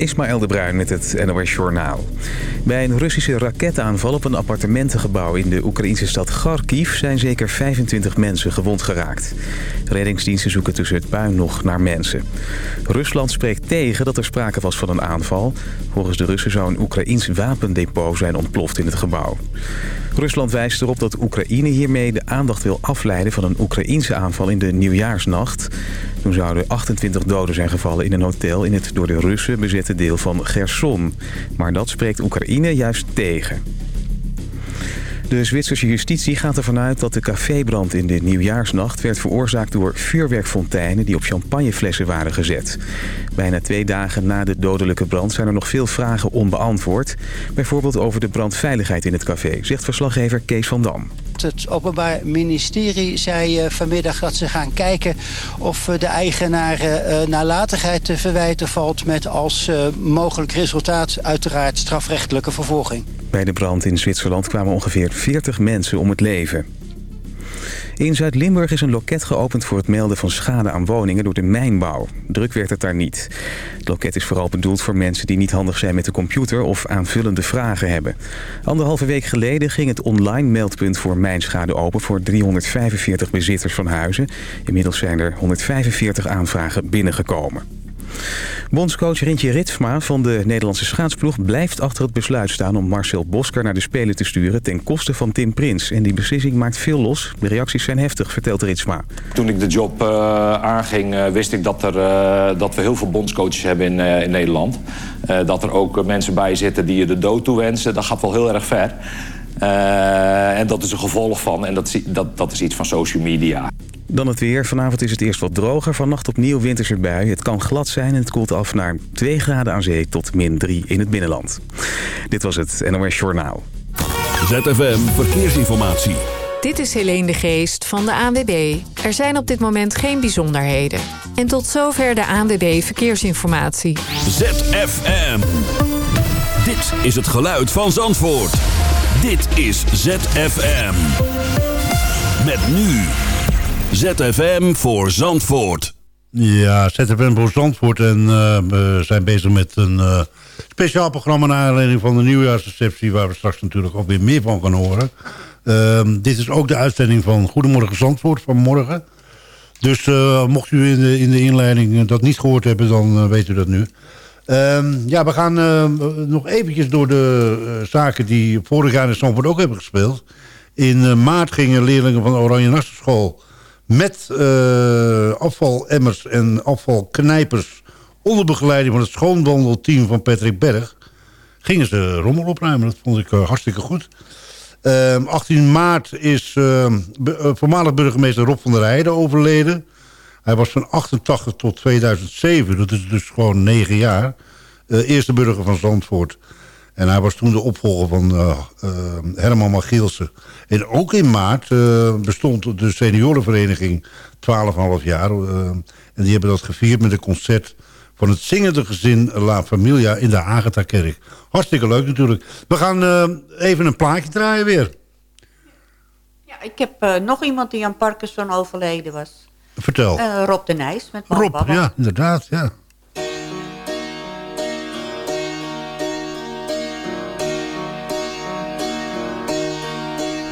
Ismaël de Bruin met het NOS Journaal. Bij een Russische raketaanval op een appartementengebouw in de Oekraïnse stad Kharkiv... zijn zeker 25 mensen gewond geraakt. Reddingsdiensten zoeken tussen het puin nog naar mensen. Rusland spreekt tegen dat er sprake was van een aanval. Volgens de Russen zou een Oekraïns wapendepot zijn ontploft in het gebouw. Rusland wijst erop dat Oekraïne hiermee de aandacht wil afleiden van een Oekraïense aanval in de nieuwjaarsnacht. Toen zouden 28 doden zijn gevallen in een hotel in het door de Russen bezette deel van Gerson. Maar dat spreekt Oekraïne juist tegen. De Zwitserse justitie gaat ervan uit dat de cafébrand in de nieuwjaarsnacht... werd veroorzaakt door vuurwerkfonteinen die op champagneflessen waren gezet. Bijna twee dagen na de dodelijke brand zijn er nog veel vragen onbeantwoord. Bijvoorbeeld over de brandveiligheid in het café, zegt verslaggever Kees van Dam. Het Openbaar Ministerie zei eh, vanmiddag dat ze gaan kijken of eh, de eigenaar uh, nalatigheid te verwijten valt... met als mogelijk resultaat uiteraard strafrechtelijke vervolging. Bij de brand in Zwitserland kwamen ongeveer 40 mensen om het leven. In Zuid-Limburg is een loket geopend voor het melden van schade aan woningen door de mijnbouw. Druk werd het daar niet. Het loket is vooral bedoeld voor mensen die niet handig zijn met de computer of aanvullende vragen hebben. Anderhalve week geleden ging het online meldpunt voor mijnschade open voor 345 bezitters van huizen. Inmiddels zijn er 145 aanvragen binnengekomen. Bondscoach Rintje Ritsma van de Nederlandse schaatsploeg blijft achter het besluit staan om Marcel Bosker naar de Spelen te sturen ten koste van Tim Prins. En die beslissing maakt veel los. De reacties zijn heftig, vertelt Ritsma. Toen ik de job uh, aanging uh, wist ik dat, er, uh, dat we heel veel bondscoaches hebben in, in Nederland. dat er ook mensen bij zitten die je de dood toewensen. Dat gaat wel heel erg ver. en dat is een gevolg van, en dat, dat, dat is iets van social media. Dan het weer. Vanavond is het eerst wat droger. Vannacht opnieuw winterse bui. Het kan glad zijn en het koelt af naar 2 graden aan zee tot min 3 in het binnenland. Dit was het NOS Journaal. ZFM Verkeersinformatie. Dit is Helene de Geest van de ANWB. Er zijn op dit moment geen bijzonderheden. En tot zover de ANWB Verkeersinformatie. ZFM. Dit is het geluid van Zandvoort. Dit is ZFM. Met nu... ZFM voor Zandvoort. Ja, ZFM voor Zandvoort. En uh, we zijn bezig met een uh, speciaal programma... naar aanleiding van de nieuwjaarsreceptie... waar we straks natuurlijk ook weer meer van gaan horen. Uh, dit is ook de uitzending van Goedemorgen Zandvoort van morgen. Dus uh, mocht u in de, in de inleiding dat niet gehoord hebben... dan weet u dat nu. Ehm, ja, we gaan nog eventjes door de zaken... die vorig jaar in Zandvoort ook hebben gespeeld. In maart gingen leerlingen van de Oranje Nassenschool met uh, afvalemmers en afvalknijpers... onder begeleiding van het schoonwandelteam van Patrick Berg... gingen ze rommel opruimen. Dat vond ik uh, hartstikke goed. Uh, ehm, 18 maart is ehm, eh, voormalig burgemeester Rob van der Heijden overleden. Hij was van 88 tot 2007, dat is dus gewoon negen jaar. eerste burger van Zandvoort. En hij was toen de opvolger van uh, uh, Herman Magielsen. En ook in maart uh, bestond de seniorenvereniging 12,5 jaar. en die hebben dat gevierd met een concert van het zingende gezin La Familia in de Agatha-kerk. Hartstikke leuk natuurlijk. We gaan even een plaatje draaien weer. Ja, ik heb nog iemand die aan Parkinson overleden was. Vertel. Rob de Nijs met Rob, ja, inderdaad, ja.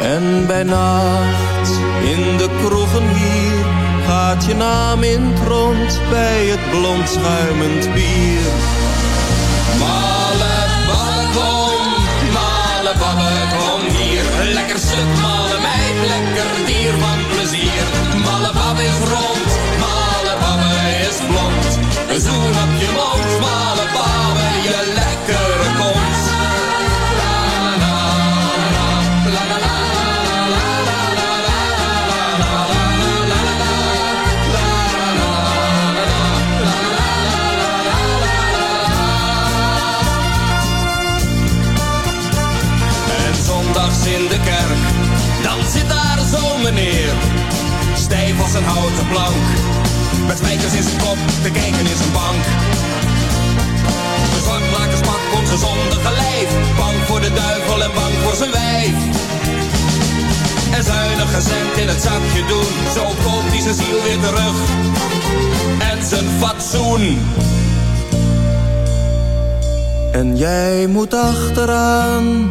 En bij nacht in de kroegen hier gaat je naam in het rond bij het blond schuimend bier. Male komt, male kom hier. Lekker stuk, male meid, lekker dier van plezier. Male is rond, male is blond. Een zoen op je mond, male je lekker. Maar houten plank. Met spijkers in zijn kop, de kijken in zijn bank. De zwartlakerspak komt gezondige lijf. Bang voor de duivel en bang voor zijn wijf. En zuinig cent in het zakje doen. Zo koopt hij zijn ziel weer terug. En zijn fatsoen. En jij moet achteraan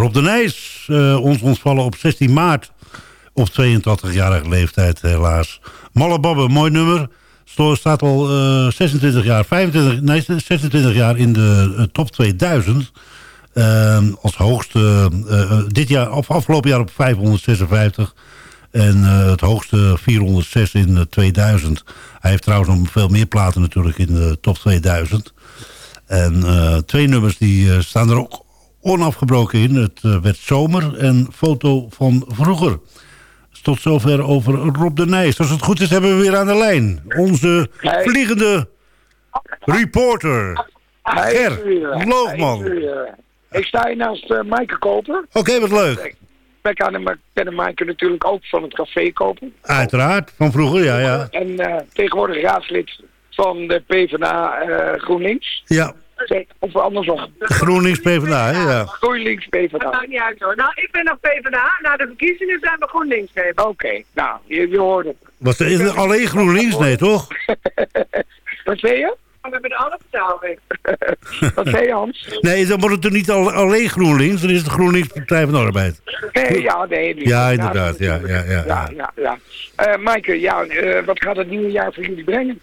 Rob de Nijs, uh, ons ontvallen op 16 maart. Op 82-jarige leeftijd helaas. Malle Babbe, mooi nummer. Staat al uh, eh, 26 jaar, 25, nee, 26 jaar in de uh, top 2000. Ehm, als hoogste, dit jaar, of afgelopen jaar op 556. En het hoogste 406 in 2000. Hij heeft trouwens nog veel meer platen natuurlijk in de top 2000. En twee nummers die staan er ook onafgebroken in. Het uh, werd zomer en foto van vroeger. Tot zover over Rob de Nijs. Als het goed is hebben we weer aan de lijn. Onze vliegende reporter. Ger Loogman. Ik sta hier naast uh, Maaike Koper. Oké, wat leuk. Wij kennen Maaike natuurlijk ook van het café kopen. Uiteraard, van vroeger, ja. ja. En uh, tegenwoordig raadslid van de PvdA uh, GroenLinks. Ja. Of andersom. GroenLinks PvdA, ja. GroenLinks PvdA. Dat maakt niet uit hoor. Nou, ik ben nog PvdA. Na de verkiezingen zijn we GroenLinks PvdA. Oké, nou, je, je hoort het. Was er, is er alleen GroenLinks? Nee, toch? Wat zei je? We hebben alle vertaling. Wat zei je, Hans? Nee, dan wordt het er niet al, alleen GroenLinks. Dan is het GroenLinks Partij van de Arbeid. Nee, ja, nee. Ja, inderdaad. Ja, ja, ja. Ja, ja, ja. Uh, Maaike, ja, uh, wat gaat het nieuwe jaar voor jullie brengen?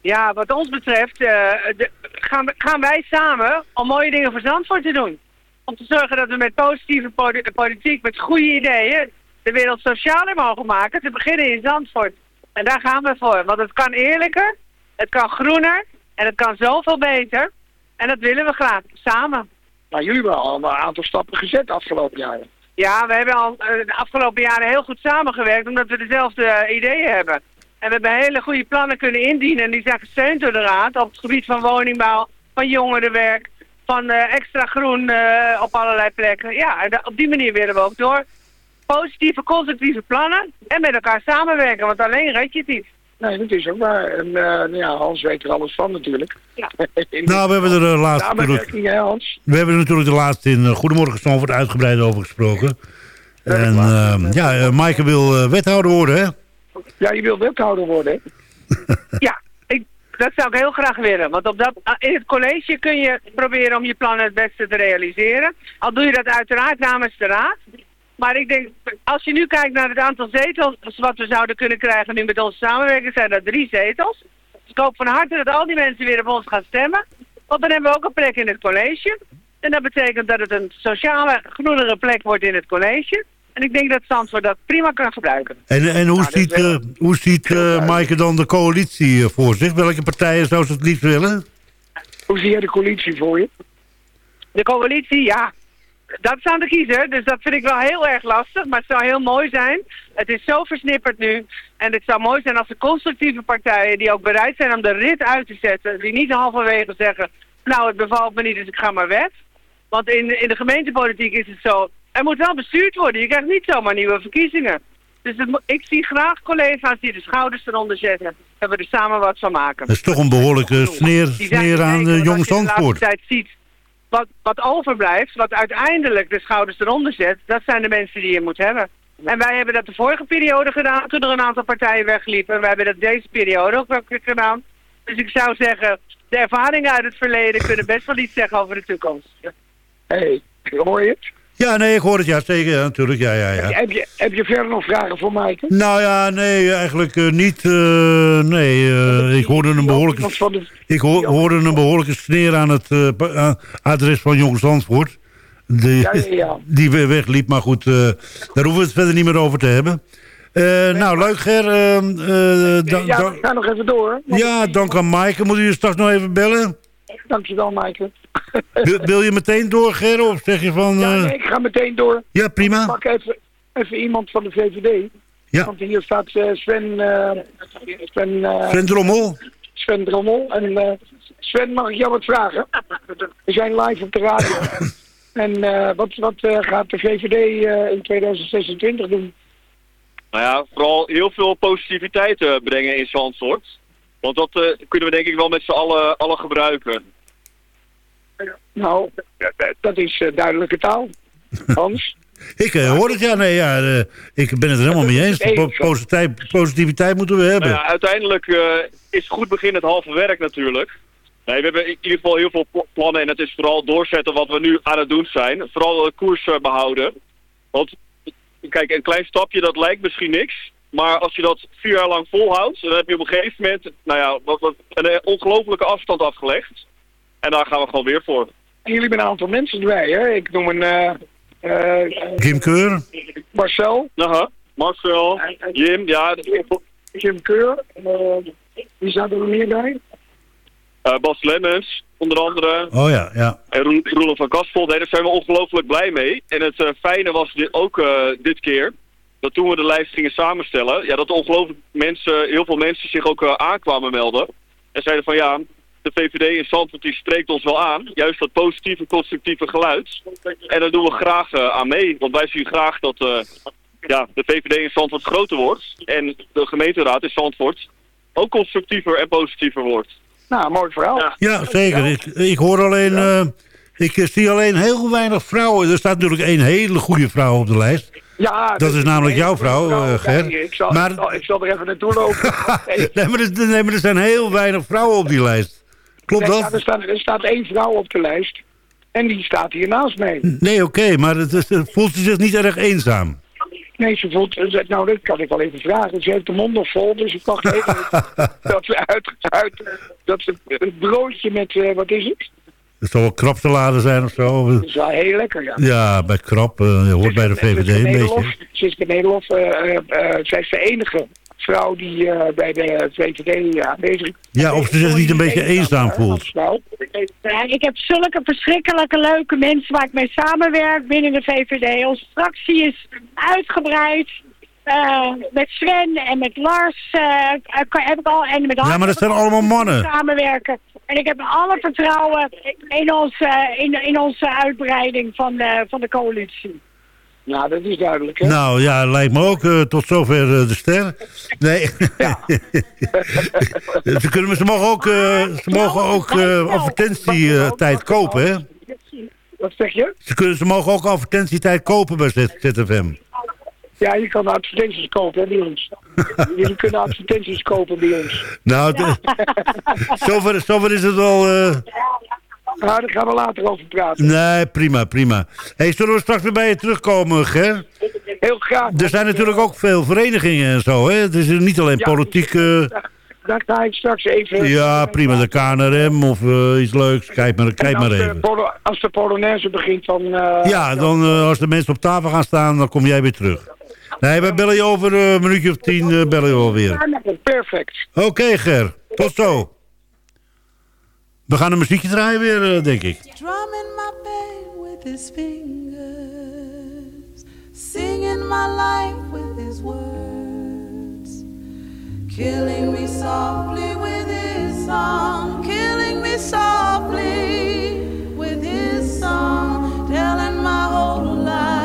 Ja, wat ons betreft uh, de, gaan, gaan, wij samen om mooie dingen voor Zandvoort te doen. Om te zorgen dat we met positieve politiek, met goede ideeën, de wereld socialer mogen maken. Te beginnen in Zandvoort. En daar gaan we voor. Want het kan eerlijker, het kan groener en het kan zoveel beter. En dat willen we graag, samen. Nou, jullie hebben al een aantal stappen gezet de afgelopen jaren. Ja, we hebben al uh, de afgelopen jaren heel goed samengewerkt, omdat we dezelfde ideeën hebben. En we hebben hele goede plannen kunnen indienen. En die zijn gesteund door de Raad op het gebied van woningbouw, van jongerenwerk, van uh, extra groen uh, op allerlei plekken. Ja, en op die manier willen we ook door. Positieve, constructieve plannen en met elkaar samenwerken, want alleen red je het niet. Nee, dat is ook waar. En uh, nou ja, Hans weet er alles van natuurlijk. Ja. nou, we hebben er de laatste... Natuurlijk, Hans. We hebben er natuurlijk de laatste in Goedemorgen Stamford uitgebreid over gesproken. En ehm, ja, Maaike wil wethouder worden, hè? Ja, je wil wethouder worden, ja, ik, dat zou ik heel graag willen. Want op dat, in het college kun je proberen om je plannen het beste te realiseren. Al doe je dat uiteraard namens de raad. Maar ik denk, als je nu kijkt naar het aantal zetels wat we zouden kunnen krijgen nu met onze samenwerking, zijn dat drie zetels. Dus ik hoop van harte dat al die mensen weer op ons gaan stemmen. Want dan hebben we ook een plek in het college. En dat betekent dat het een sociale, groenere plek wordt in het college. En ik denk dat Zandvoort dat prima kan gebruiken. En, en hoe Nou, ziet, eh, hoe ziet eh, Maaike dan de coalitie eh, voor zich? Welke partijen zou ze het liefst willen? Hoe zie jij de coalitie voor je? De coalitie, ja, dat is aan de kiezer. Dus dat vind ik wel heel erg lastig. Maar het zou heel mooi zijn. Het is zo versnipperd nu. En het zou mooi zijn als de constructieve partijen... die ook bereid zijn om de rit uit te zetten... die niet halverwege zeggen... nou, het bevalt me niet, dus ik ga maar weg. Want in, in de gemeentepolitiek is het zo... er moet wel bestuurd worden. Je krijgt niet zomaar nieuwe verkiezingen. Dus het ik zie graag collega's die de schouders eronder zetten... en we er samen wat van maken. Dat is toch een behoorlijke sneer, sneer aan uh, want Jong als je de laatste Zandvoort. tijd ziet wat, wat overblijft, wat uiteindelijk de schouders eronder zet, dat zijn de mensen die je moet hebben. En wij hebben dat de vorige periode gedaan, toen er een aantal partijen wegliepen. En wij hebben dat deze periode ook wel gedaan. Dus ik zou zeggen, de ervaringen uit het verleden kunnen best wel iets zeggen over de toekomst. Hé, hey, hoor je het? Ja, nee, ik hoor het ja, zeker, ja, natuurlijk. Ja, ja, ja. Heb, je, heb je verder nog vragen voor Maaike? Nou ja, nee, eigenlijk eh, niet. eh, nee, eh, ik hoorde een behoorlijke, de- ik ho- hoorde een behoorlijke sneer aan het adres van Jong Zandvoort. Die, Ja, ja, die weer wegliep, maar goed, daar hoeven we het verder niet meer over te hebben. Nou, leuk Ger. eh, dan- ja, we gaan nog even door. ja, dank aan Maaike. Moet u je straks nog even bellen? Dankjewel, Maaike. Wil, wil je meteen door, Ger? Of zeg je van... Ja, eh, nee, ik ga meteen door. ja, prima. Ik pak even, even iemand van de VVD. Ja. Want hier staat eh, Sven... eh Sven, Sven Drommel? Sven Drommel. En eh, Sven, mag ik jou wat vragen? We zijn live op de radio. en eh, wat, wat eh, gaat de VVD eh, in 2026 doen? Nou ja, vooral heel veel positiviteit eh, brengen in Zandvoort. Want dat eh, kunnen we denk ik wel met z'n allen, allen gebruiken. Nou, dat is eh, duidelijke taal. Hans? Ik eh, hoor het, ja. Nee, ja eh, ik ben het er helemaal mee eens. Po- positiviteit, positiviteit moeten we hebben. Nou ja, uiteindelijk eh, is goed begin het halve werk natuurlijk. Nee, we hebben in ieder geval heel veel pl- plannen en het is vooral doorzetten wat we nu aan het doen zijn. Vooral de koers eh, behouden. Want kijk, een klein stapje dat lijkt misschien niks. Maar als je dat vier jaar lang volhoudt, dan heb je op een gegeven moment nou ja, wat, wat, een ongelofelijke afstand afgelegd. En daar gaan we gewoon weer voor. En jullie hebben een aantal mensen erbij, hè? Ik noem een... eh eh, Jim Keur? Marcel. Aha, Marcel, Jim, ja. Jim Keur. eh, wie staat er meer bij? eh, Bas Lemmens, onder andere. Oh ja, ja. En Roel- Roelof van Kastel, nee, daar zijn we ongelooflijk blij mee. En het eh, fijne was dit ook eh, dit keer, dat toen we de lijst gingen samenstellen, ja, dat ongelooflijk mensen, heel veel mensen zich ook eh, aankwamen melden. En zeiden van ja, de VVD in Zandvoort die spreekt ons wel aan. Juist dat positieve, constructieve geluid. En daar doen we graag eh, aan mee. Want wij zien graag dat eh, ja, de VVD in Zandvoort groter wordt. En de gemeenteraad in Zandvoort ook constructiever en positiever wordt. Nou, mooi verhaal. Ja, zeker. Ik, ik hoor alleen... eh, ik zie alleen heel weinig vrouwen. Er staat natuurlijk één hele goede vrouw op de lijst. Ja, Dat is namelijk jouw vrouw, eh, Ger. Nee, ik, zal, Maar- ik, zal, ik zal er even naartoe lopen. Nee, nee, maar er, nee, maar er zijn heel weinig vrouwen op die lijst. Klopt nee, ja, dat? er, staat, er staat één vrouw op de lijst. En die staat hier naast mij. Nee, oké, maar het, is- voelt ze zich niet erg eenzaam? Nee, ze voelt... ze- Nou, dat kan ik wel even vragen. Ze heeft de mond nog vol, dus ik dacht even dat ze uit... uit dat ze een broodje met... eh, wat is het? Het zal wel krapsalade zijn of zo. Dat is wel heel lekker, ja. Ja, bij krap. eh, je hoort bij de VVD een beetje. Siske Nederlof, eh, eh, eh, zij is de enige vrouw die eh, bij de VVD aanwezig is. Ja, of ze zich niet een beetje eenzaam voelt. Ja, ik heb zulke verschrikkelijke leuke mensen waar ik mee samenwerk binnen de VVD. Onze fractie is uitgebreid. Eh, met Sven en met Lars eh, heb ik al en met Ja, maar dat zijn allemaal mannen. samenwerken. En ik heb alle vertrouwen in onze, in, in onze uitbreiding van de, van de coalitie. Ja, dat is duidelijk, hè? Nou ja, lijkt me ook. eh, tot zover eh, de ster. Nee. ze, kunnen, ze mogen ook, eh, ze mogen ook advertentietijd kopen, hè? Wat zeg je? Ze, kunnen, ze mogen ook advertentietijd kopen bij ZFM. Ja, je kan advertenties kopen hè, bij ons. Jullie kunnen advertenties kopen bij ons. Nou, zover, zover is het wel... eh, Nou, daar gaan we later over praten. nee, prima, prima. Hey, zullen we straks weer bij je terugkomen, Ger? Heel graag. Er zijn natuurlijk ook veel verenigingen en zo, hè? Het is niet alleen Ja, politiek... eh, dan ga ik straks even... Ja, prima. De KNRM of eh, iets leuks. Kijk maar, kijk maar even. De als de Polonaise begint, dan... eh, Ja, dan als de mensen op tafel gaan staan, dan kom jij weer terug. Nee, wij bellen je over een minuutje of tien, bellen je alweer. Ja, Perfect. Oké, Ger. Tot zo. We gaan een muziekje draaien weer, eh, denk ik. Drumming my pain with his fingers, singing my life with his words, killing me softly with his song, killing me softly with his song, telling my whole life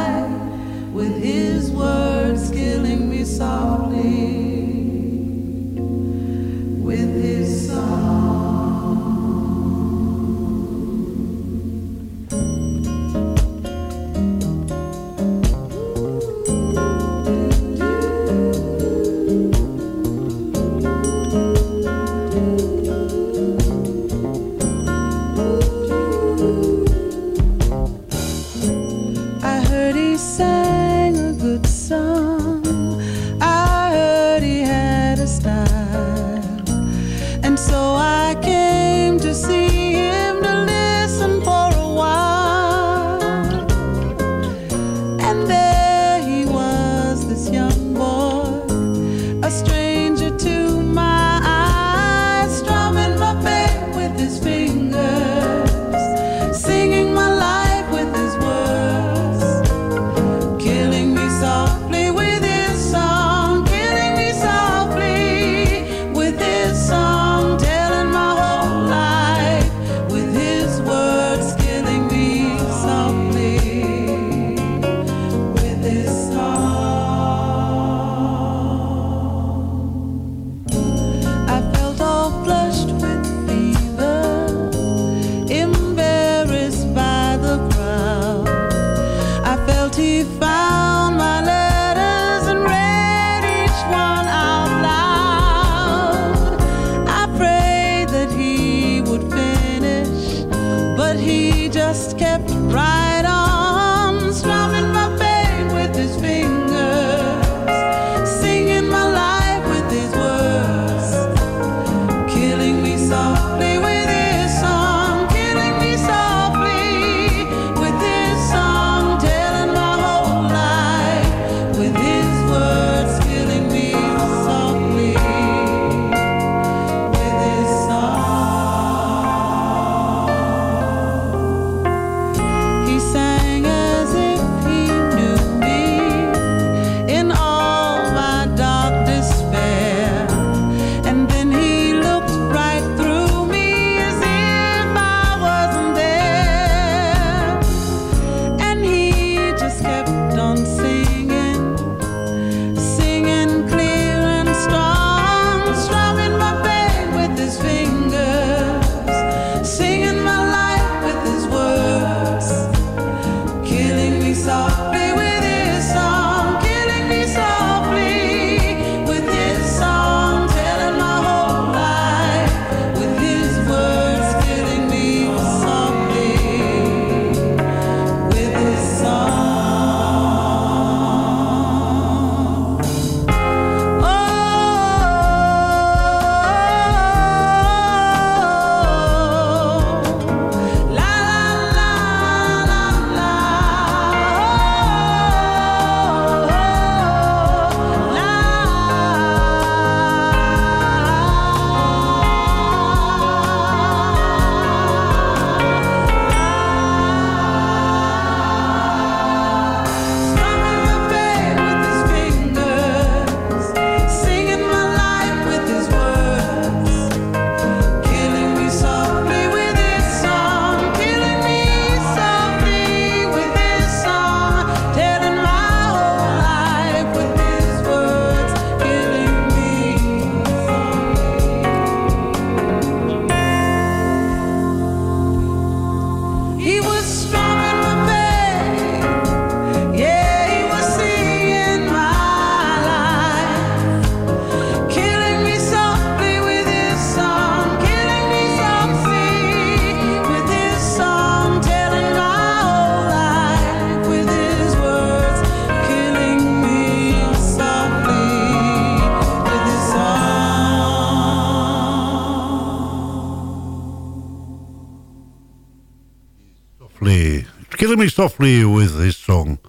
Killing Me Softly with his song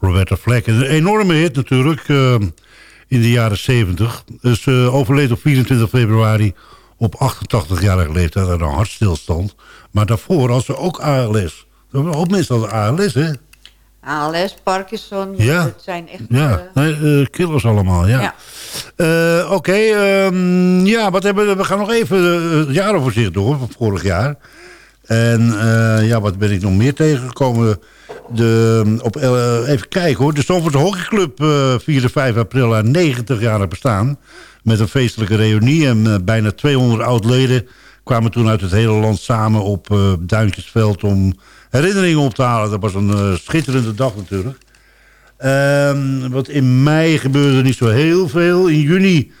Roberta Flack. Een enorme hit natuurlijk uh, in de jaren 70. Dus uh, overleed op 24 februari op 88-jarige leeftijd aan een hartstilstand. Maar daarvoor had ze ook ALS. Een hoop mensen hadden ALS, hè? ALS, Parkinson, Ja. het zijn echt... Ja, eh, nee, eh, killers allemaal, ja. Ja. Eh, Oké, ehm, ja, wat hebben we, we gaan nog even eh, het jaaroverzicht door van vorig jaar. En eh, ja, wat ben ik nog meer tegengekomen? De, op, eh, even kijken hoor, de Stamford Hockeyclub uh, vierde 5 april haar 90 jaar bestaan. Met een feestelijke reunie en eh, bijna 200 oud-leden kwamen toen uit het hele land samen op eh, Duintjesveld om herinneringen op te halen. Dat was een eh, schitterende dag natuurlijk. Ehm, wat in mei gebeurde niet zo heel veel. In juni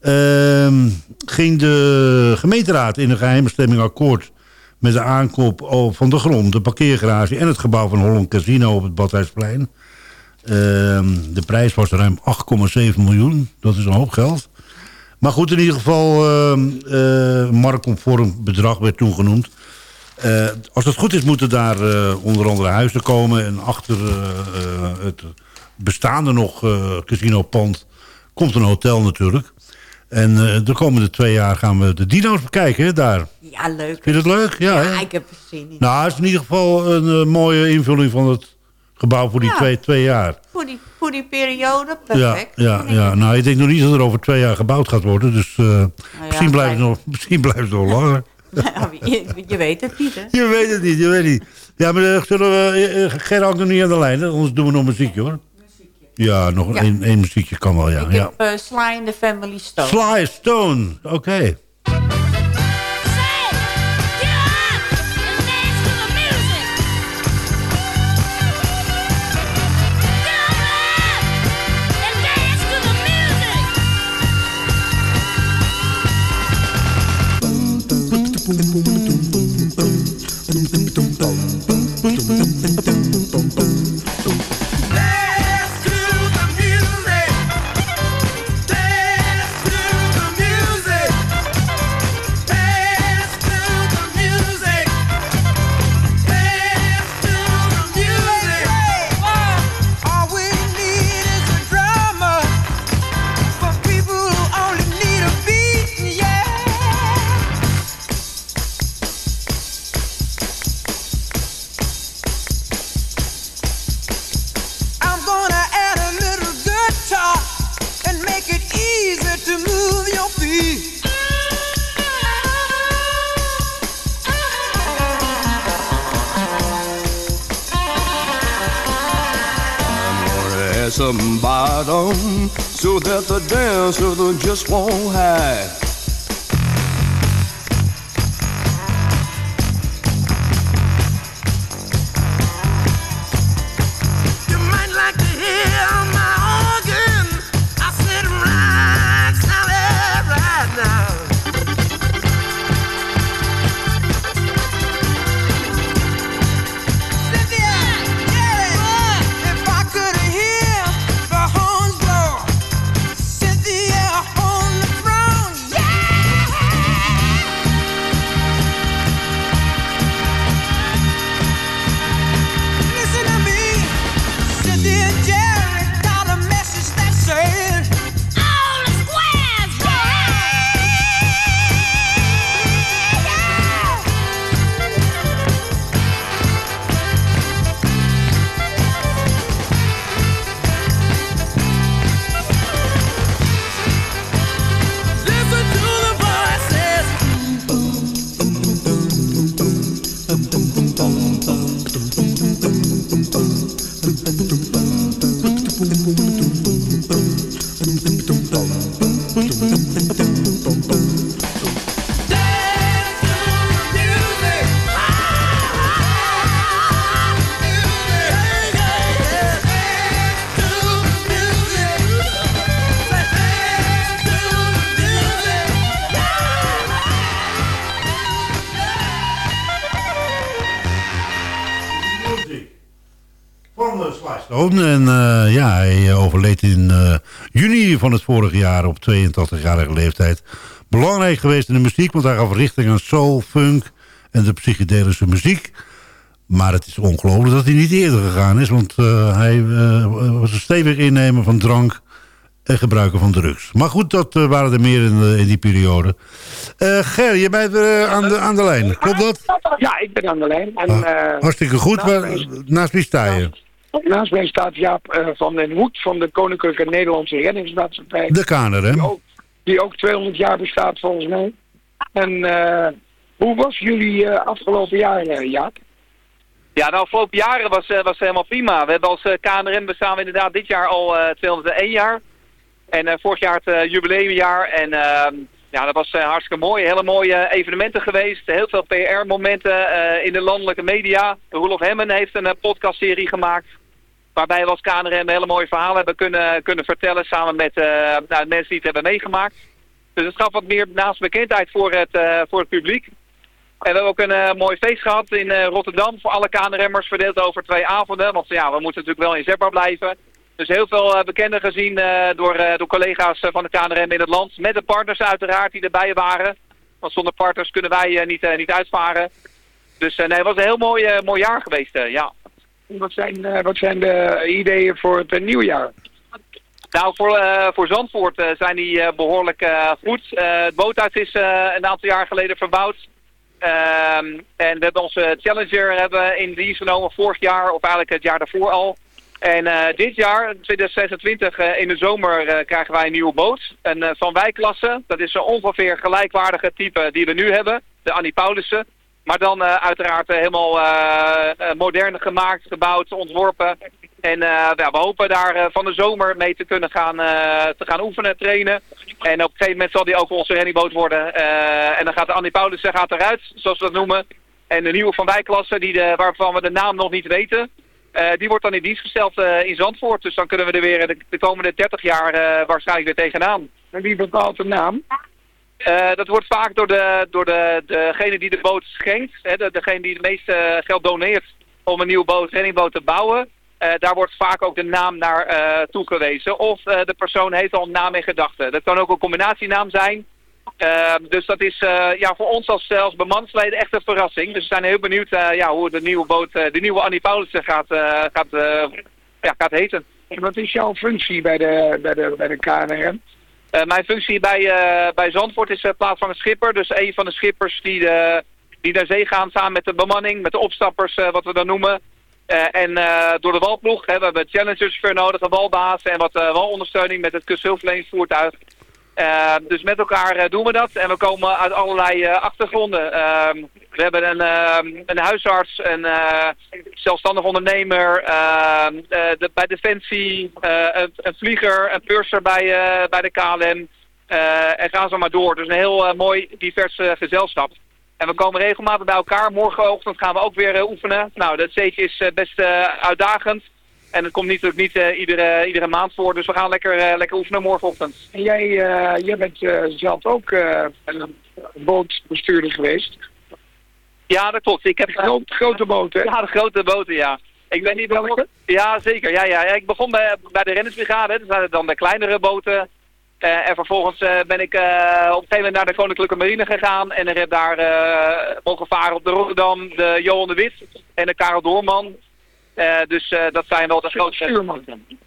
ehm, ging de gemeenteraad in een geheime stemming akkoord... met de aankoop van de grond, de parkeergarage... en het gebouw van Holland Casino op het Badhuisplein. Ehm, de prijs was ruim 8,7 miljoen. Dat is een hoop geld. Maar goed, in ieder geval, ehm, eh, marktconform bedrag werd toen genoemd. Eh, als het goed is, moeten daar eh, onder andere huizen komen. En achter het bestaande nog casinopand komt een hotel natuurlijk. En eh, de komende twee jaar gaan we de dino's bekijken hè, daar. ja, leuk. Vind je het leuk? Ja, hè? ik heb er zin in. Nou, het is in ieder geval een eh, mooie invulling van het gebouw voor die Ja. twee, twee jaar. Voor die, voor die periode, Ja, perfect. ja, ja, nou, ik denk nog niet dat er over twee jaar gebouwd gaat worden. Dus eh, misschien, blijft het nog, misschien blijft het nog langer. Nou, je, je weet het niet, hè? Je weet het niet, je weet niet. Ja, maar eh, zullen we... Uh, Ger hangt nog niet aan de lijn, hè? anders doen we nog muziekje, hoor. Ja, nog Ja. één één muziekje kan wel, ja. Ik ja. heb uh, Sly in the Family Stone. Sly Stone, oké. I'm vorige jaar op 82-jarige leeftijd. Belangrijk geweest in de muziek, want hij gaf richting aan soul, funk en de psychedelische muziek. Maar het is ongelooflijk dat hij niet eerder gegaan is. Want eh, hij eh, was een stevig innemer van drank en gebruiken van drugs. Maar goed, dat eh, waren er meer in, de- in die periode. Ger, je bent aan, de, aan de lijn. Klopt dat? Ja, ik ben aan de lijn. En, Ah, Hartstikke goed. naast maar mij- naast wie sta je? Naast mij staat Jaap eh, van den Hoed van de Koninklijke Nederlandse Reddingsmaatschappij. De Kaner, hè? Die ook, die ook 200 jaar bestaat volgens mij. En eh, hoe was jullie eh, afgelopen jaar, Jaap? Ja, de afgelopen jaren was, eh, was helemaal prima. We hebben als KNRM bestaan we inderdaad dit jaar al eh 201 jaar. En eh, vorig jaar het jubileumjaar. En ehm, ja, dat was eh, hartstikke mooi. Hele mooie evenementen geweest. Heel veel PR-momenten eh, in de landelijke media. Roelof Hemmen heeft een podcastserie gemaakt. Waarbij we als KNRM hele mooie verhalen hebben kunnen, kunnen vertellen samen met eh, nou, mensen die het hebben meegemaakt. Dus het gaf wat meer naamsbekendheid voor het, eh, voor het publiek. En we hebben ook een eh, mooi feest gehad in Rotterdam voor alle KNRM'ers verdeeld over twee avonden. Want ja, we moeten natuurlijk wel inzetbaar blijven. Dus heel veel bekenden gezien door, door collega's van de KNRM in het land. Met de partners uiteraard die erbij waren. Want zonder partners kunnen wij niet, niet uitvaren. Dus nee, het was een heel mooi, mooi jaar geweest, ja. Wat zijn, eh, wat zijn de ideeën voor het eh, nieuwjaar? Nou, voor, eh, voor Zandvoort zijn die eh, behoorlijk eh, goed. Het boothuis is een aantal jaar geleden verbouwd. Ehm, en we hebben onze Challenger hebben in dienst genomen vorig jaar, of eigenlijk het jaar daarvoor al. En dit jaar, 2026, eh, in de zomer krijgen wij een nieuwe boot. Een Van Wij-klasse. Dat is een ongeveer gelijkwaardige type die we nu hebben. De Annie Paulussen. Maar dan eh, uiteraard eh, helemaal eh, modern gemaakt, gebouwd, ontworpen. En we hopen daar van de zomer mee te kunnen gaan, te gaan oefenen, trainen. En op een gegeven moment zal die ook onze rallyboot worden. En dan gaat de Annie Paulussen gaat eruit, zoals we dat noemen. En de nieuwe Van Wij-klasse, die de, waarvan we de naam nog niet weten... die wordt dan in dienst gesteld in Zandvoort. Dus dan kunnen we er weer de, de komende 30 jaar waarschijnlijk weer tegenaan. En wie bepaalt de naam? Eh, dat wordt vaak door, de, door de, degene die de boot schenkt, hè, de, degene die het meeste eh, geld doneert om een nieuwe boot, reddingboot te bouwen. Eh, daar wordt vaak ook de naam naar eh, toegewezen. Of de persoon heeft al een naam in gedachten. Dat kan ook een combinatienaam zijn. Dus dat is ja, voor ons als, als bemansleden echt een verrassing. Dus we zijn heel benieuwd ja, hoe de nieuwe boot, de nieuwe Annie Paulussen gaat, gaat, ja, gaat heten. En wat is jouw functie bij de, bij de, bij de KNRM? Eh, mijn functie bij, eh, bij Zandvoort is uh, plaatsvangend schipper. Dus een van de schippers die, die naar zee gaan samen met de bemanning, met de opstappers, eh, wat we dan noemen. Eh, en eh, door de walploeg hè, we hebben challengers voor nodig, een walbaas en wat walondersteuning met het kusthulpverleningsvoertuig. Uh, dus met elkaar uh, doen we dat en we komen uit allerlei uh, achtergronden. Uh, we hebben een, uh, een huisarts, een uh, zelfstandig ondernemer, de, bij Defensie, een, een, vlieger, een purser bij, bij de KLM. en gaan zo maar door. Dus een heel mooi divers gezelschap. En we komen regelmatig bij elkaar. Morgenochtend gaan we ook weer oefenen. Nou, dat steedje is best uitdagend. En het komt natuurlijk niet uh, iedere, iedere maand voor, dus we gaan lekker, uh, lekker oefenen morgenochtend. En jij, uh, jij bent zelf ook een bootbestuurder geweest? Ja, dat klopt. Ik heb Groot, grote boten? Ja, de grote boten, ja. Ik ben niet begonnen. Ja, zeker. Ja, ja. Ik begon bij, bij de rennersbrigade, dat zijn dan de kleinere boten. en vervolgens ben ik op een gegeven moment naar de Koninklijke Marine gegaan. En ik heb daar mogen varen op de Rotterdam, de Johan de Wit en de Karel Doorman. Uh, dus uh, dat zijn wel de grootste... Stuurman.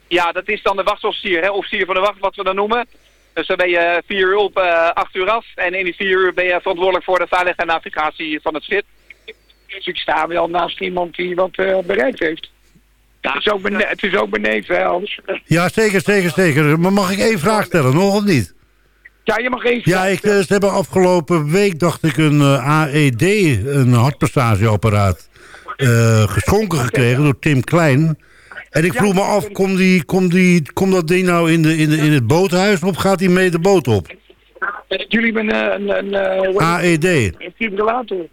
Ja, dat is dan de wachtofficier, hè? officier van de wacht, wat we dan noemen. Dus dan ben je vier uur op, uh, acht uur af. En in die vier uur ben je verantwoordelijk voor de veiligheid en navigatie van het schip. Dus ik sta wel naast iemand die wat bereikt heeft. Ja. Het, is ook bene het is ook beneden, hè, Hans? Ja, zeker, zeker, zeker. Maar mag ik één vraag stellen, nog of niet? Ja, je mag één Ja, ik, ze hebben afgelopen week, dacht ik, een AED, een hartmassageapparaat... Uh, geschonken gekregen door Tim Klein. En ik vroeg me af, komt die, kom die, kom dat ding nou in, de, in, de, in het boothuis of gaat hij mee de boot op? Jullie hebben een, een, een AED. Een fibrillator.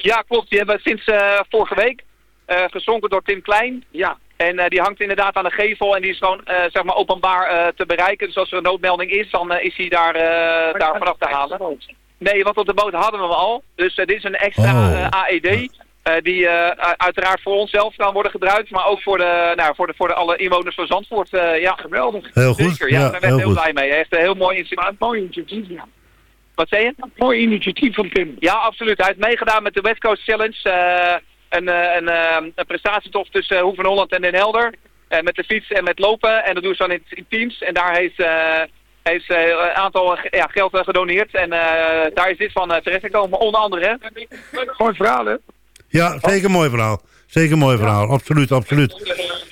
Ja, klopt. Die hebben we sinds uh, vorige week uh, geschonken door Tim Klein. Ja. En die hangt inderdaad aan de gevel en die is gewoon zeg maar openbaar te bereiken. Dus als er een noodmelding is, dan is hij daar, daar vanaf te halen. Nee, want op de boot hadden we hem al. Dus dit is een extra oh. AED. Uh, die uh, uiteraard voor onszelf kan worden gebruikt, maar ook voor de, nou, voor de, voor de alle inwoners van Zandvoort. Uh, ja, geweldig. Heel goed. Zeker, ja, ja daar ben ik heel, blij mee. Echt een heel mooi initiatief. mooi initiatief, ja. Wat zei je? Mooi initiatief van Tim. Ja, absoluut. Hij heeft meegedaan met de West Coast Challenge. een, eh, een, eh, een prestatietof tussen Hoek van Holland en Den Helder. Eh, met de fiets en met lopen. En dat doen ze dan in, in teams. En daar heeft, eh, heeft ze een aantal eh, ja, geld eh, gedoneerd. En eh, daar is dit van eh, terechtgekomen. Onder andere. Mooi verhaal, hè? Ja, zeker een mooi verhaal. Zeker een mooi verhaal, absoluut, absoluut.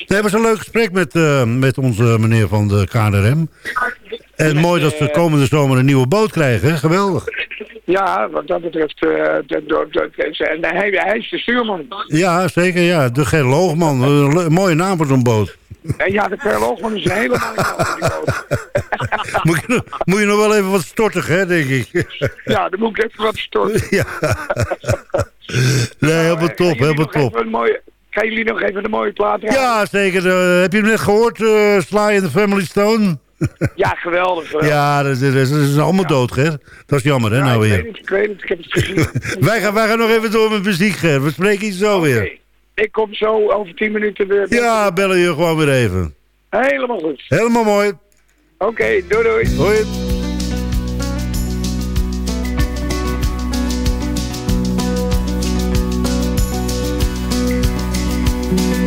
We hebben zo'n leuk gesprek met, eh, met onze meneer van de KNRM. En mooi dat ze komende zomer een nieuwe boot krijgen, hè? geweldig. Ja, wat dat betreft, eh, dat- dat- dat- en hij, hij is de stuurman. Ja, zeker, ja. De Gerloogman, een mooie naam voor zo'n boot. En ja, de Perloogman is een hele mooie naam voor die boot. Moet je, nog- moet je nog wel even wat stortig, hè, denk ik. Ja, dan moet ik even wat storten. Ja. Nee, helemaal top, helemaal top. Mooie, gaan jullie nog even een mooie plaat draaien? Ja, zeker. Eh, heb je hem net gehoord, eh Sly in the Family Stone? Ja, geweldig. geweldig. Ja, dat, is- dat is allemaal dood, Ger. Dat is jammer, hè, Ja, nou ik weer. weet het, ik weet het, ik heb het gezien. Wij gaan, wij gaan nog even door met muziek, Ger. We spreken je zo weer. ik kom zo over 10 minuten weer. Ja, bellen je gewoon weer even. Helemaal goed. Helemaal mooi. Oké, doei doei. Hoi. Look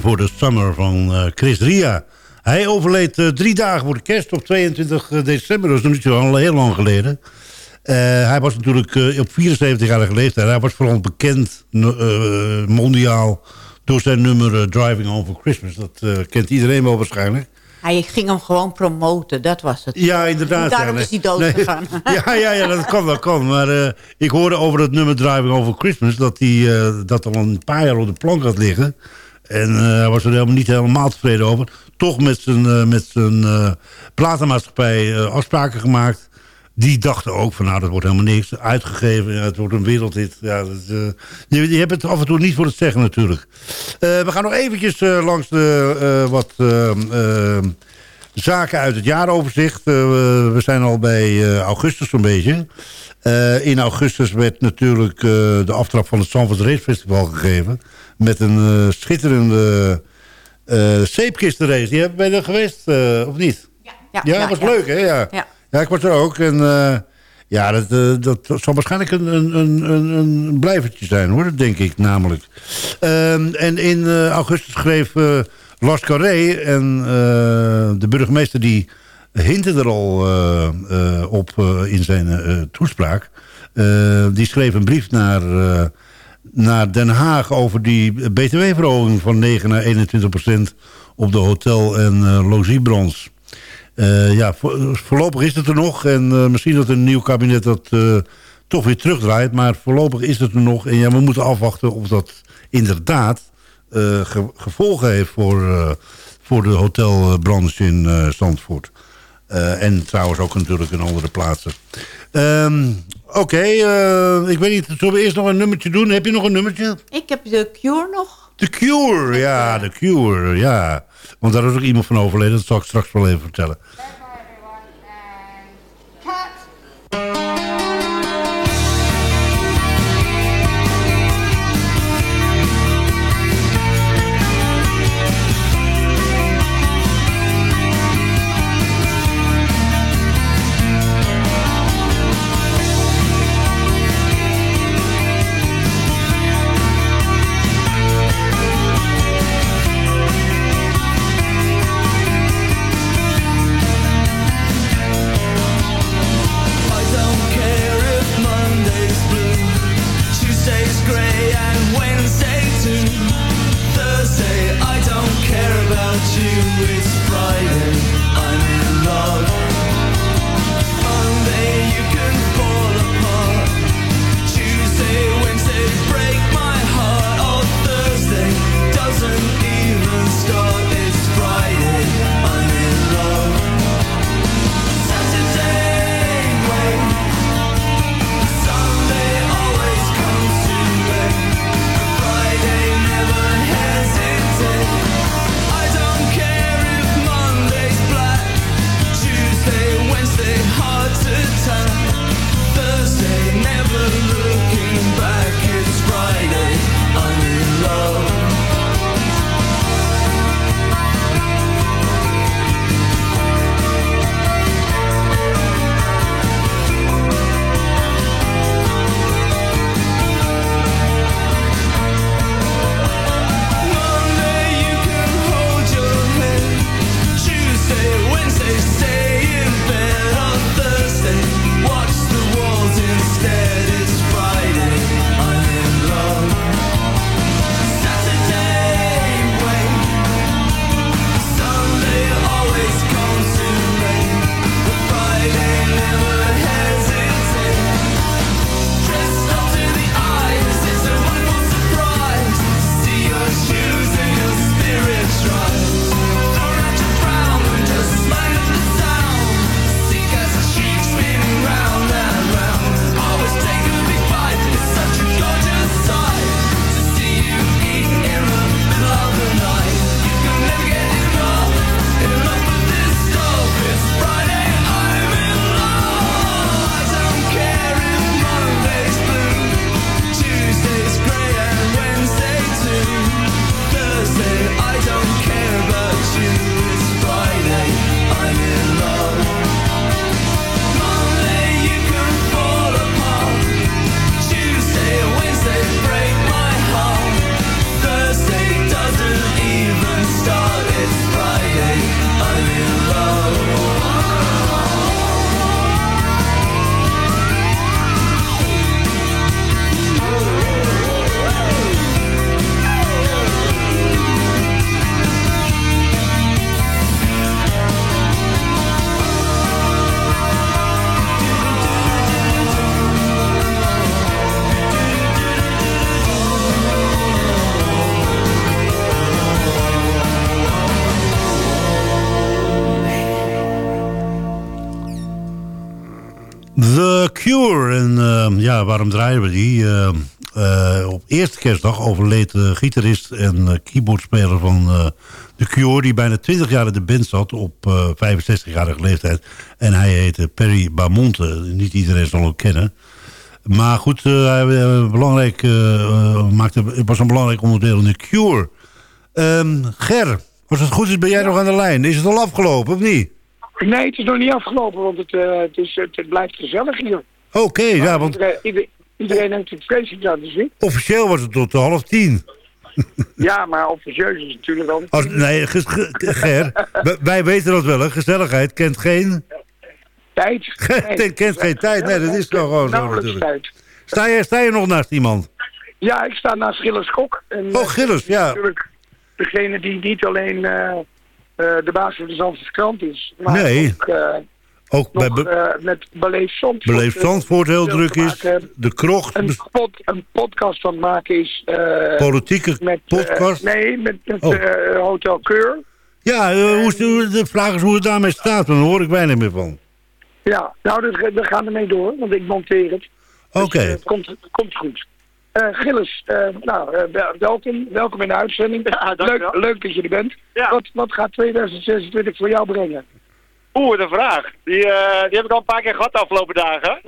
For the Summer van eh, Chris Ria. Hij overleed eh, drie dagen voor de kerst op 22 december. Dat is nog niet zo al heel lang geleden. Eh, hij was natuurlijk eh, op 74-jarige leeftijd. Hij was vooral bekend eh, mondiaal door zijn nummer eh, Driving Home for Christmas. Dat eh, kent iedereen wel waarschijnlijk. Hij ging hem gewoon promoten, dat was het. Ja, inderdaad. Daarom ja, is hij dood Nee. gegaan. ja, ja, ja, dat kan, dat kan. Maar eh, ik hoorde over het nummer Driving Over Christmas... dat hij eh, dat al een paar jaar op de plank had liggen. En eh, hij was er helemaal niet helemaal tevreden over. Toch met zijn, eh, met zijn eh, platenmaatschappij afspraken gemaakt. Die dachten ook van nou, dat wordt helemaal niks. Uitgegeven, het wordt een wereldhit. Ja, dat, je, je hebt het af en toe niet voor het zeggen natuurlijk. We gaan nog eventjes langs de, wat... zaken uit het jaaroverzicht. Eh, we- zijn al bij eh, augustus zo'n beetje. Eh, in augustus werd natuurlijk eh, de aftrap van het Zandvoort Race Festival gegeven. Met een eh, schitterende eh zeepkistenrace. Die hebben ben je er geweest, eh, of niet? Ja, ja, was leuk hè? Ja. Ja. Ja. ik was er ook. En eh, ja, dat, dat zal waarschijnlijk een, een, een, een, een blijvertje zijn hoor, denk ik namelijk. Ehm, en in eh, augustus schreef eh Lars Carré en eh, de burgemeester die hintte er al eh, eh, op in zijn toespraak. Die schreef een brief naar, naar Den Haag over die btw-verhoging van 9 naar 21 procent op de hotel- en logiebranche. Eh, ja, vo- voorlopig is het er nog. En misschien dat een nieuw kabinet dat toch weer terugdraait. Maar voorlopig is het er nog. En ja, we moeten afwachten of dat inderdaad ge- gevolgen heeft voor, eh, voor de hotelbranche in eh, Zandvoort. Eh, en trouwens ook natuurlijk in andere plaatsen. Ehm, Oké, eh, ik weet niet. Zullen we eerst nog een nummertje doen? Heb je nog een nummertje? Ik heb de Cure nog. The Cure, ja, The Cure, ja. Want daar is ook iemand van overleden. Dat zal ik straks wel even vertellen. Waarom draaien we die? Eh, eh, op eerste kerstdag overleed de gitarist en eh, keyboardspeler van The Cure... die bijna 20 jaar in de band zat op 65-jarige leeftijd. En hij heette Perry Bamonte. Niet iedereen zal hem kennen. Maar goed, hij belangrijk, maakte, was een belangrijk onderdeel in The Cure. Ehm, Ger, als het goed is ben jij nog aan de lijn. Is het al afgelopen of niet? Nee, het is nog niet afgelopen, want het, het, is, het, het blijft gezellig hier. Oké, ja, want Iedereen, ieder- iedereen heeft het naar de zin. officieel was het tot half tien. Ja, maar officieus is het natuurlijk dan... Als, nee, Ger, wij- weten dat wel. Hè. Gezelligheid kent geen... Tijd. Kent, kent geen tijd. Nee, dat is toch gewoon zo natuurlijk. tijd. Sta je, sta je nog naast iemand? Ja, ik sta naast Gilles Kok. En, Oh, eh, Gilles, ja. Natuurlijk degene die niet alleen eh, eh, de baas van de Zandvoortse krant is. Maar Nee. ook, Ook bij Be- eh, met Beleef Zandvoort. Beleef Zandvoort heel veel druk is. De krocht, Een, pod, een podcast van het maken is... eh, politieke met, eh, podcast. nee, met, met Oh. eh, Hotel Keur. Ja, hoe is de, vraag is hoe het daarmee staat. Daar hoor ik weinig meer van. Ja, nou, dat- we gaan ermee door, want ik monteer het. Oké. Dus, eh, het, komt, het komt goed. Eh Gilles, eh, nou, eh, wel- welkom. Welkom in de uitzending. leuk, leuk dat je er bent. Wat, wat gaat 2026 voor jou brengen? Oeh, de vraag. Die, eh, die heb ik al een paar keer gehad de afgelopen dagen.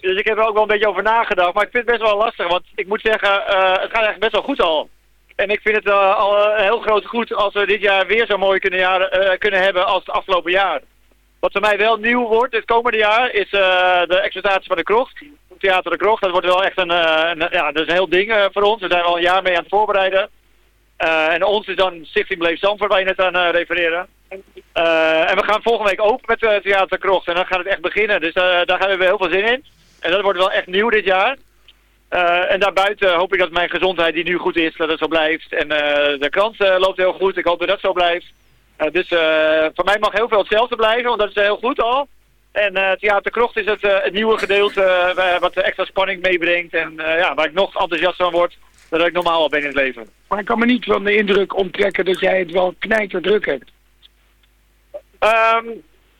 Dus ik heb er ook wel een beetje over nagedacht. Maar ik vind het best wel lastig. Want ik moet zeggen, eh, het gaat eigenlijk best wel goed al. En ik vind het eh, al een heel groot goed als we dit jaar weer zo mooi kunnen, jaar, eh, kunnen hebben als het afgelopen jaar. Wat voor mij wel nieuw wordt dit komende jaar is de exploitatie van de krocht. Theater de Krocht, dat wordt wel echt een, ja, dat is een heel ding voor ons. We zijn al een jaar mee aan het voorbereiden. En ons is dan Stichting Beleef Zandvoort waar je net aan refereerde. Eh, en we gaan volgende week open met uh, Theater Krocht en dan gaat het echt beginnen. Dus eh, daar hebben we heel veel zin in. En dat wordt wel echt nieuw dit jaar. Eh, en daarbuiten hoop ik dat mijn gezondheid die nu goed is, dat het zo blijft. En eh, de krant eh, loopt heel goed, ik hoop dat dat zo blijft. Eh, dus eh, voor mij mag heel veel hetzelfde blijven, want dat is heel goed al. En eh Theater Krocht is het, eh, nieuwe gedeelte eh, wat extra spanning meebrengt. En eh, ja, waar ik nog enthousiast van word, dan ik normaal al ben in het leven. Maar ik kan me niet van de indruk onttrekken dat jij het wel knijter druk hebt. Ehm,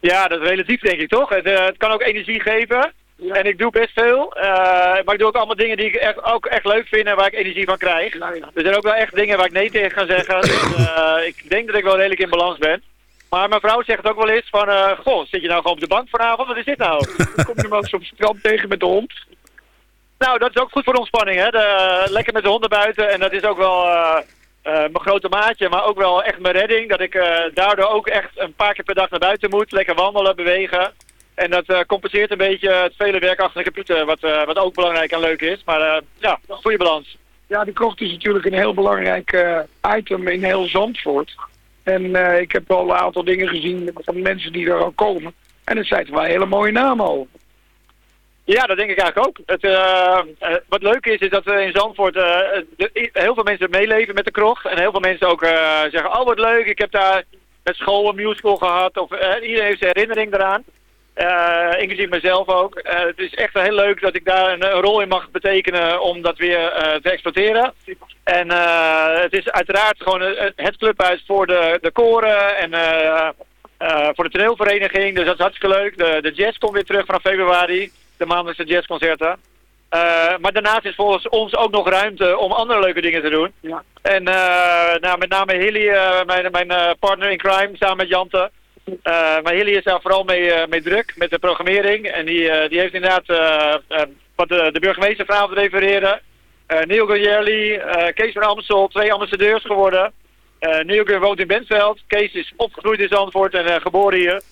ja, dat is relatief denk ik toch? Het, eh, het kan ook energie geven. En ik doe best veel. eh, maar ik doe ook allemaal dingen die ik echt, ook echt leuk vind en waar ik energie van krijg. Er zijn ook wel echt dingen waar ik nee tegen ga zeggen. Dus, eh, ik denk dat ik wel redelijk in balans ben. Maar mijn vrouw zegt ook wel eens van... goh, zit je nou gewoon op de bank vanavond? Wat is dit nou? Kom je eens op het strand tegen met de hond? Nou, dat is ook goed voor de ontspanning, hè. De, lekker met de honden buiten. En dat is ook wel mijn grote maatje, maar ook wel echt mijn redding. Dat ik eh, daardoor ook echt een paar keer per dag naar buiten moet. Lekker wandelen, bewegen. En dat eh, compenseert een beetje het vele werk achter de computer. Wat, eh, wat ook belangrijk en leuk is. Maar eh, ja, goede balans. Ja, de krocht is natuurlijk een heel belangrijk eh, item in heel Zandvoort. En eh, ik heb al een aantal dingen gezien van mensen die er al komen. En het zijn wel hele mooie namen al. Ja, dat denk ik eigenlijk ook. Het, eh, eh, wat leuk is, is dat we in Zandvoort eh, heel veel mensen meeleven met de krocht. En heel veel mensen ook zeggen, oh wat leuk, ik heb daar met school een musical gehad. Of iedereen heeft zijn herinnering eraan. Inclusief mezelf ook. Het is echt heel leuk dat ik daar een, rol in mag betekenen om dat weer te exploiteren. En het is uiteraard gewoon het clubhuis voor de, de koren en voor de toneelvereniging. Dus dat is hartstikke leuk. De, de jazz komt weer terug vanaf februari. De maandelijkse jazzconcerten. Eh, maar daarnaast is volgens ons ook nog ruimte om andere leuke dingen te doen. Ja. En eh, nou, met name Hilly, eh, mijn, mijn eh, partner in crime, samen met Jante. Maar Hilly is daar vooral mee, mee druk met de programmering. En die, die heeft inderdaad, wat de, de burgemeester vanavond refereerde... Neil Goyerli, Kees van Amstel, twee ambassadeurs geworden. Neil woont in Bentveld. Kees is opgegroeid in Zandvoort en geboren hier.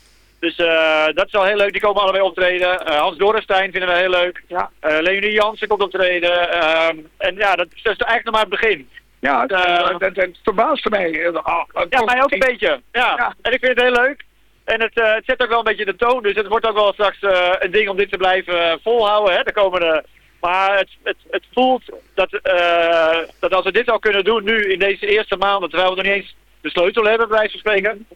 Dus eh, dat is wel heel leuk. Die komen allebei optreden. Eh, Hans Dorrestein vinden we heel leuk. Ja. Eh, Leonie Jansen komt optreden. Ehm, en ja, dat is dus eigenlijk nog maar het begin. Ja, het, dat, dat verbaasde mij. Ah, het Ja, mij ook een beetje. Ja. En ik vind het heel leuk. En het, het zet ook wel een beetje de toon. Dus het wordt ook wel straks een ding om dit te blijven volhouden. Hè, de komende... Maar het, het, het voelt dat, dat als we dit al kunnen doen nu in deze eerste maanden, terwijl we nog niet eens de sleutel hebben, bij wijze van spreken.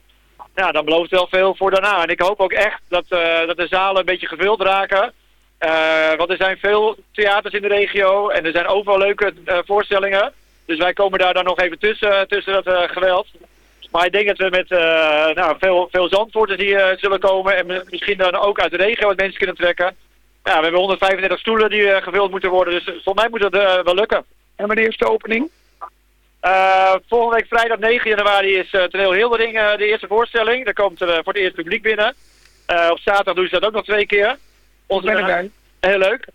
Ja, dan belooft wel veel voor daarna. En ik hoop ook echt dat, eh, dat de zalen een beetje gevuld raken. Eh, want er zijn veel theaters in de regio en er zijn overal leuke eh, voorstellingen. Dus wij komen daar dan nog even tussen, tussen dat geweld. Maar ik denk dat we met nou, veel, veel Zandvoorters eh, zullen komen. En misschien dan ook uit de regio wat mensen kunnen trekken. Ja, we hebben 135 stoelen die gevuld moeten worden, dus volgens mij moet dat wel lukken. En wanneer is de opening? Eh, volgende week vrijdag 9 januari is uh, Toneel Hildering uh, de eerste voorstelling. Daar komt er voor het eerst publiek binnen. op zaterdag doen ze dat ook nog twee keer. Onze, erbij. Heel leuk.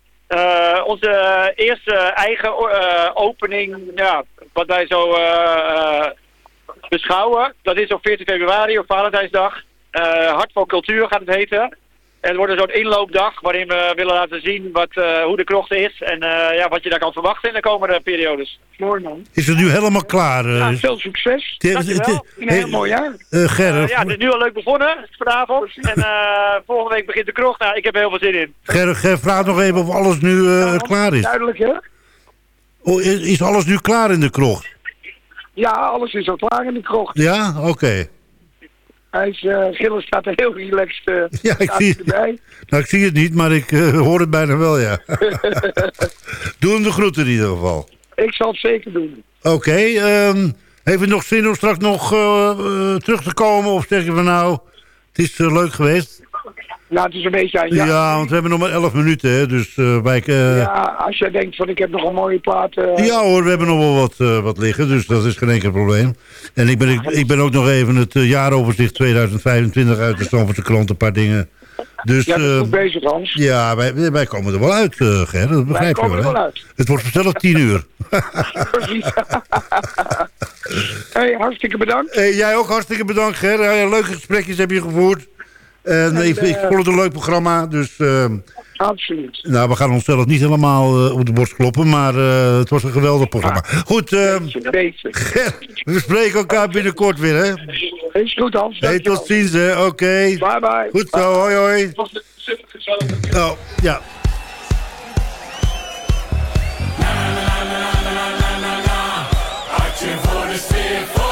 onze eerste eigen opening, ja, wat wij zo beschouwen, dat is op 14 februari, op Valentijnsdag. Hart voor Cultuur gaat het heten. En het wordt een soort inloopdag waarin we willen laten zien wat, uh, hoe de krocht is en uh, ja, wat je daar kan verwachten in de komende periodes. Mooi man. Is het nu helemaal klaar? Uh, ja, veel succes. Dankjewel. Een heel mooi jaar. Gerrit. ja, het is nu al leuk begonnen vanavond. En volgende week begint de krocht. Nou, ik heb er heel veel zin in. Gerrit, Gerrit vraag nog even of alles nu ja, klaar is. Duidelijk hè? Oh, is, is, alles nu klaar in de krocht? Ja, alles is al klaar in de krocht. Ja, oké. Okay. Hij is, uh, Gilles staat er heel relaxed uh, ja, ik zie, erbij. Nou, ik zie het niet, maar ik uh, hoor het bijna wel, ja. Doe hem de groeten in ieder geval. Ik zal het zeker doen. Oké, okay, um, heeft u nog zin om straks nog terug te komen? Of zeg je van nou, het is leuk geweest? Ja, het is een beetje aan ja. Ja, want we hebben nog maar 11 minuten, hè, dus uh, wij... Uh... Ja, als jij denkt van ik heb nog een mooie plaat... Uh... Ja hoor, we hebben nog wel wat, wat liggen, dus dat is geen enkel probleem. En ik ben, ik, ik ben ook nog even het jaaroverzicht 2025 uit de Stamfordse krant, een paar dingen. Dus, ja, goed bezig, Hans. Ja, wij, wij komen er wel uit, Ger, dat begrijp je wel, hè? Wel uit. Het wordt vanzelf 10 uur. Precies. hey, hartstikke bedankt. Hey, jij ook hartstikke bedankt, Ger. Leuke gesprekjes heb je gevoerd. En, en ik, ik vond het een leuk programma, dus... Uh, Absoluut. Nou, we gaan onszelf niet helemaal uh, op de borst kloppen, maar uh, het was een geweldig programma. Ah, goed, uh, we spreken elkaar binnenkort weer, hè? Is goed, Hans. Hey, tot ziens, hè? Oké. Okay. Bye, bye. Goed zo, hoi, hoi. Oh, ja. dat is wat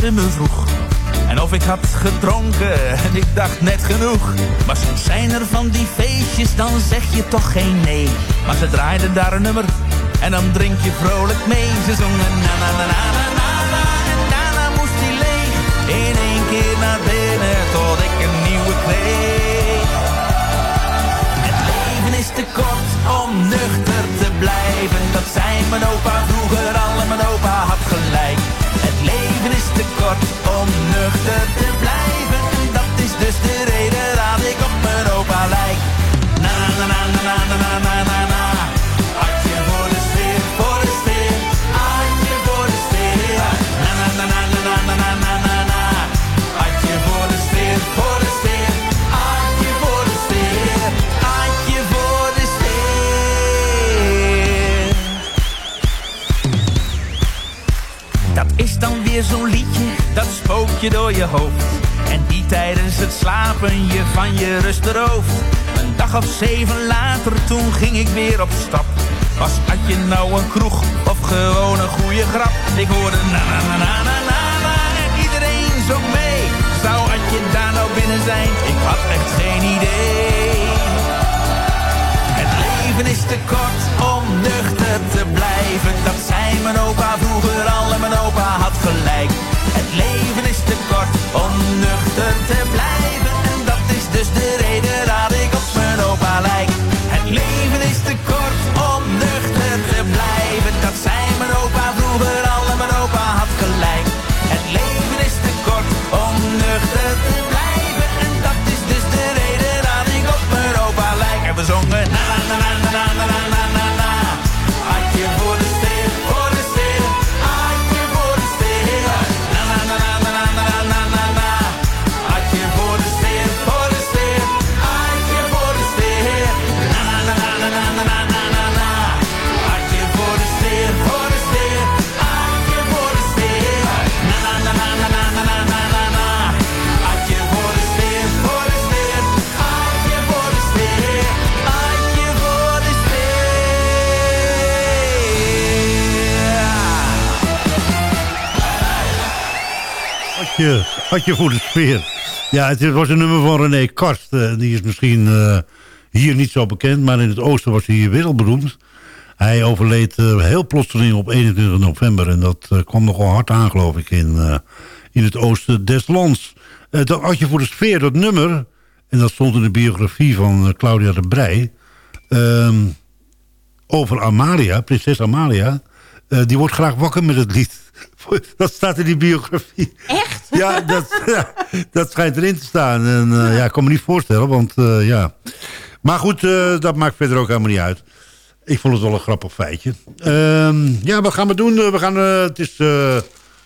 ze me vroeg. En of ik had gedronken en ik dacht net genoeg. Maar soms zijn er van die feestjes, dan zeg je toch geen nee. Maar ze draaiden daar een nummer en dan drink je vrolijk mee. Ze zongen na na na na na na na en daarna moest die leeg. In één keer naar binnen tot ik een nieuwe kreeg. Het leven is te kort om nuchter te blijven. Dat zei mijn opa vroeger al mijn opa nuchter te blijven. En dat is dus de reden dat ik op mijn opa lijk. Na na na na na na na na na. Hartje voor de sfeer, voor de sfeer. Hartje voor de sfeer. Na na na na na na na na na na. Hartje voor de sfeer, voor de sfeer. Hartje voor de sfeer. Hartje voor de sfeer. Dat is dan weer zo'n door je hoofd. En die tijdens het slapen je van je rust berooft. Een dag of zeven later, toen ging ik weer op stap. Was had je nou een kroeg of gewoon een goede grap? Ik hoorde na na na na na na na en iedereen zong mee. Zou had je daar nou binnen zijn? Ik had echt geen idee. Het leven is te kort om nuchter te blijven. Dat zei mijn opa vroeger al nuchter te blijven. Adje, Adje voor de sfeer. Ja, het was een nummer van René Karst. Eh, die is misschien eh, hier niet zo bekend, maar in het oosten was hij hier wereldberoemd. Hij overleed eh, heel plotseling op 21 november. En dat kwam nogal hard aan, geloof ik, in, in het oosten des lands. Dat Adje voor de sfeer, dat nummer... en dat stond in de biografie van Claudia de Brij... ehm, over Amalia, prinses Amalia... die wordt graag wakker met het lied. Dat staat in die biografie. Echt? Ja, dat, ja, dat schijnt erin te staan. En eh, ja, ik kan me niet voorstellen, want eh, ja... Maar goed, eh, dat maakt verder ook helemaal niet uit. Ik vond het wel een grappig feitje. Ehm, ja, wat gaan we doen? We, gaan, het is, we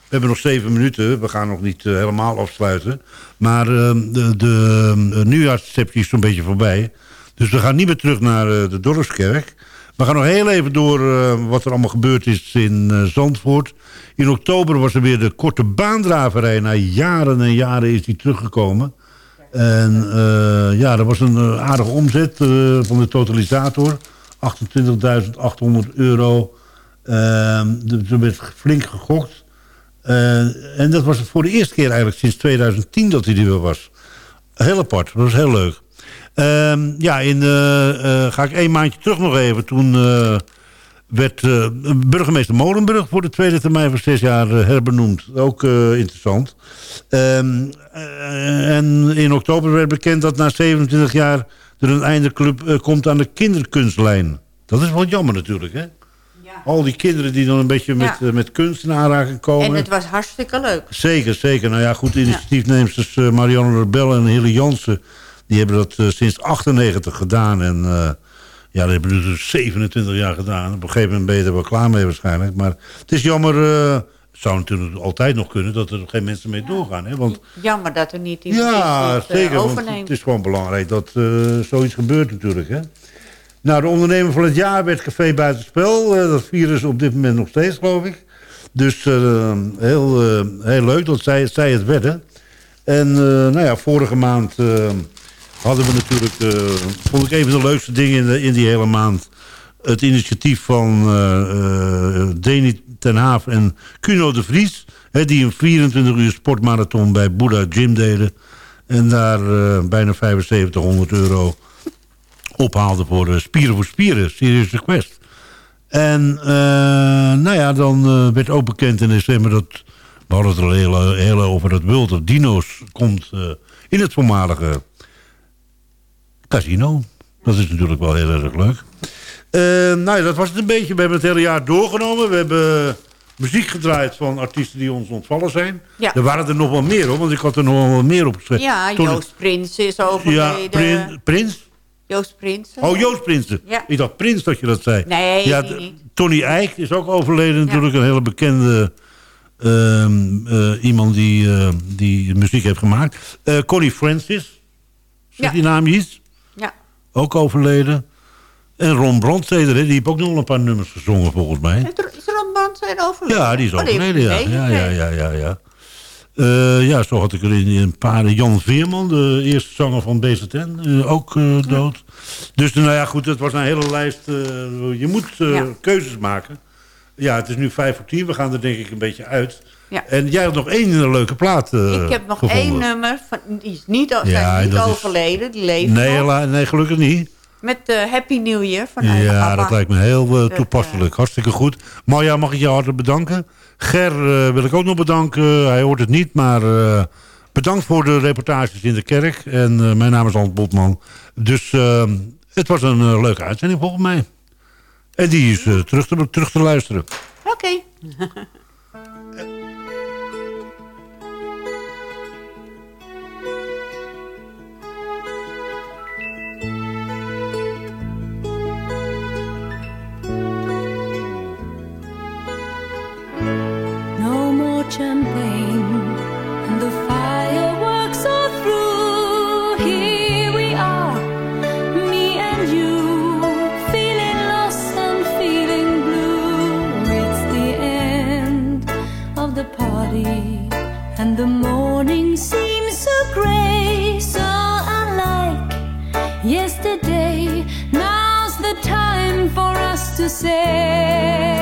hebben nog zeven minuten. We gaan nog niet helemaal afsluiten. Maar de, de nieuwjaarsreceptie is zo'n beetje voorbij. Dus we gaan niet meer terug naar de Dorpskerk. We gaan nog heel even door eh, wat er allemaal gebeurd is in eh, Zandvoort. In oktober was er weer de korte baandraverij. Na jaren en jaren is die teruggekomen. En eh, ja, dat was een aardige omzet van de totalisator. 28.800 euro. Ehm, er er werd flink gegokt. En dat was voor de eerste keer eigenlijk sinds 2010 dat hij er weer was. Heel apart, dat was heel leuk. Ehm, ja, in, eh, eh, ga ik één maandje terug nog even. Toen eh, werd burgemeester Molenburg voor de tweede termijn van zes jaar herbenoemd. Ook interessant. Ehm, eh, en in oktober werd bekend dat na 27 jaar er een eindeclub komt aan de kinderkunstlijn. Dat is wel jammer natuurlijk, hè? Al die kinderen die dan een beetje met, Ja. met kunst in aanraking komen. En het was hartstikke leuk. Zeker, zeker. Nou ja, goed, initiatiefnemers uh, Marianne Rebel en Hille Jansen... die hebben dat eh, sinds 98 gedaan. En eh, ja, dat hebben ze dus 27 jaar gedaan. Op een gegeven moment ben je er wel klaar mee waarschijnlijk. Maar het is jammer... eh, het zou natuurlijk altijd nog kunnen dat er geen mensen mee doorgaan. Hè? Want Jammer dat er niet iemand ja, is die het, zeker. Want overneemt. het is gewoon belangrijk dat zoiets gebeurt natuurlijk. Hè? Nou, de ondernemer van het jaar werd Café Buitenspel. Eh, dat vieren ze op dit moment nog steeds, geloof ik. Dus heel, heel leuk dat zij, zij het werden. En nou ja, vorige maand hadden we natuurlijk... eh, vond ik een van de leukste dingen in, in die hele maand... het initiatief van eh eh, Deni ten Haaf en Kuno de Vries... Hè, die een 24 uur sportmarathon bij Buddha Gym deden... en daar bijna 7500 euro ophaalden voor Spieren voor Spieren, Serious Request. En nou ja, dan werd ook bekend in december dat... we hadden het er heel, over dat World of Dino's komt in het voormalige casino. Dat is natuurlijk wel heel erg leuk. Eh, nou ja, dat was het een beetje. We hebben het hele jaar doorgenomen. We hebben muziek gedraaid van artiesten die ons ontvallen zijn. Ja. Er waren er nog wel meer hoor, want ik had er nog wel meer op geschreven. Ja, Toen- Joost Prins is overleden. Ja, Prin- Prins? Joost Prins. Oh, Joost Prinsen. Ja. Ik dacht Prins dat je dat zei. Nee, ja, niet. Tony Eijk is ook overleden natuurlijk. Een hele bekende ehm, eh, iemand die, eh, die muziek heeft gemaakt. Eh, Connie Francis. Zegt die naam iets? Ook overleden. En Ron Brandsteder, die heeft ook nog wel een paar nummers gezongen volgens mij. Is Ron Brandstede overleden? Ja, die is Oh, overleden, ja. Ja, ja, ja, ja, ja. Eh, ja, zo had ik er in een paar... Jan Veerman, de eerste zanger van BZN, eh, ook eh, dood. Dus nou ja, goed, het was een hele lijst. je moet Ja. keuzes maken. Ja, het is nu vijf voor tien. We gaan er denk ik een beetje uit. Ja. En jij had nog één leuke plaat eh, Ik heb nog gevonden. één nummer, van, die is niet, Ja, niet is- overleden, die leeft Nee, nog. nee, gelukkig niet. Met eh, Happy New Year van Ja, dat lijkt me heel eh, toepasselijk. Hartstikke goed. Marja, mag ik je hartelijk bedanken. Ger wil ik ook nog bedanken. Hij hoort het niet, maar bedankt voor de reportages in de kerk. En mijn naam is Hans Botman. Dus het was een leuke uitzending volgens mij. En die is terug, te, terug te luisteren. Oké. champagne, and the fireworks are through. Here we are, me and you, feeling lost and feeling blue. It's the end of the party, and the morning seems so gray, so unlike yesterday. Now's the time for us to say.